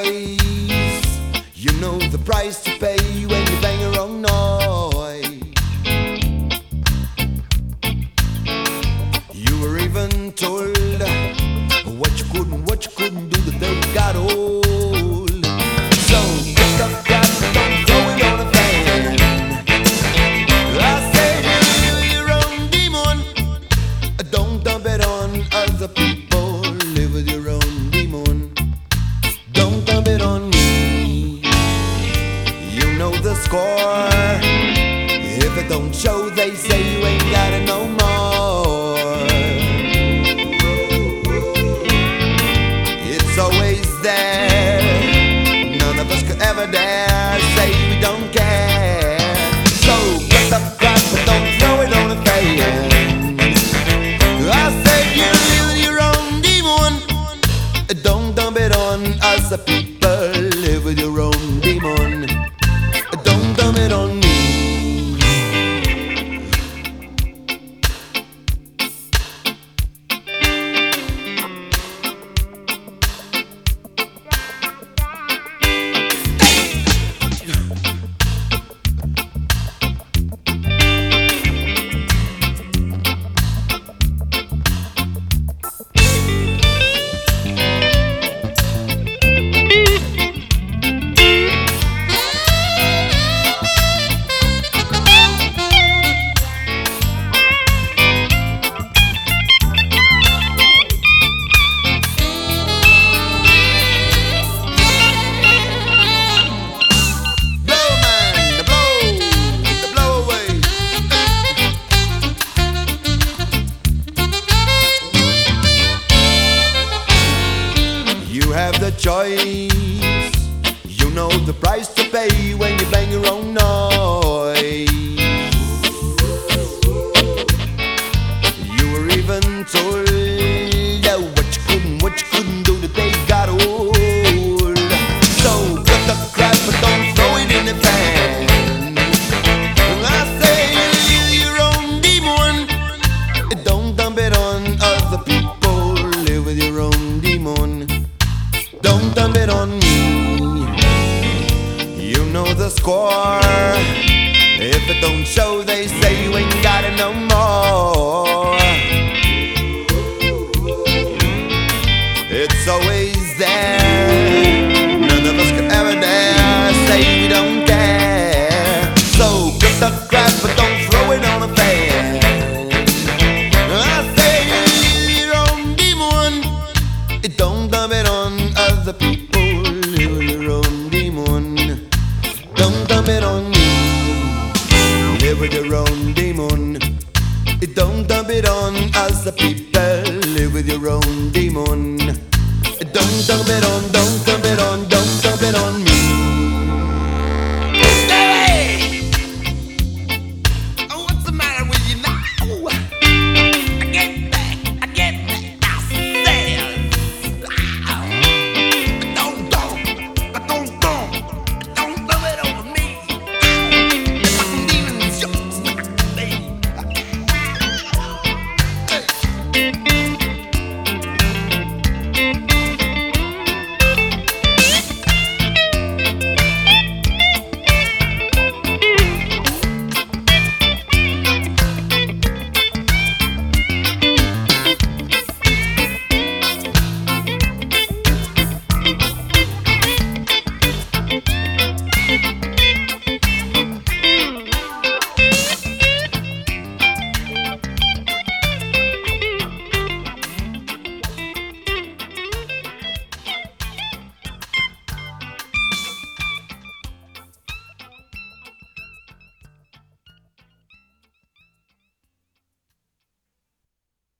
the choice. You know the price to pay when you bang your own noise. You were even told what you could and what you couldn't do that they got old. So pick up that, don't throw it on a fan. I say live your own demon. Don't dump it on other people. Don't show, they say you ain't got it no more. It's always there. None of us could ever dare say we don't care. So get the crap, but don't throw it on a fan. I said you live your own demon. Don't dump it on us, the choice. You know the price to pay when you bang your own noise. With your own demon. It don't dump it on other people.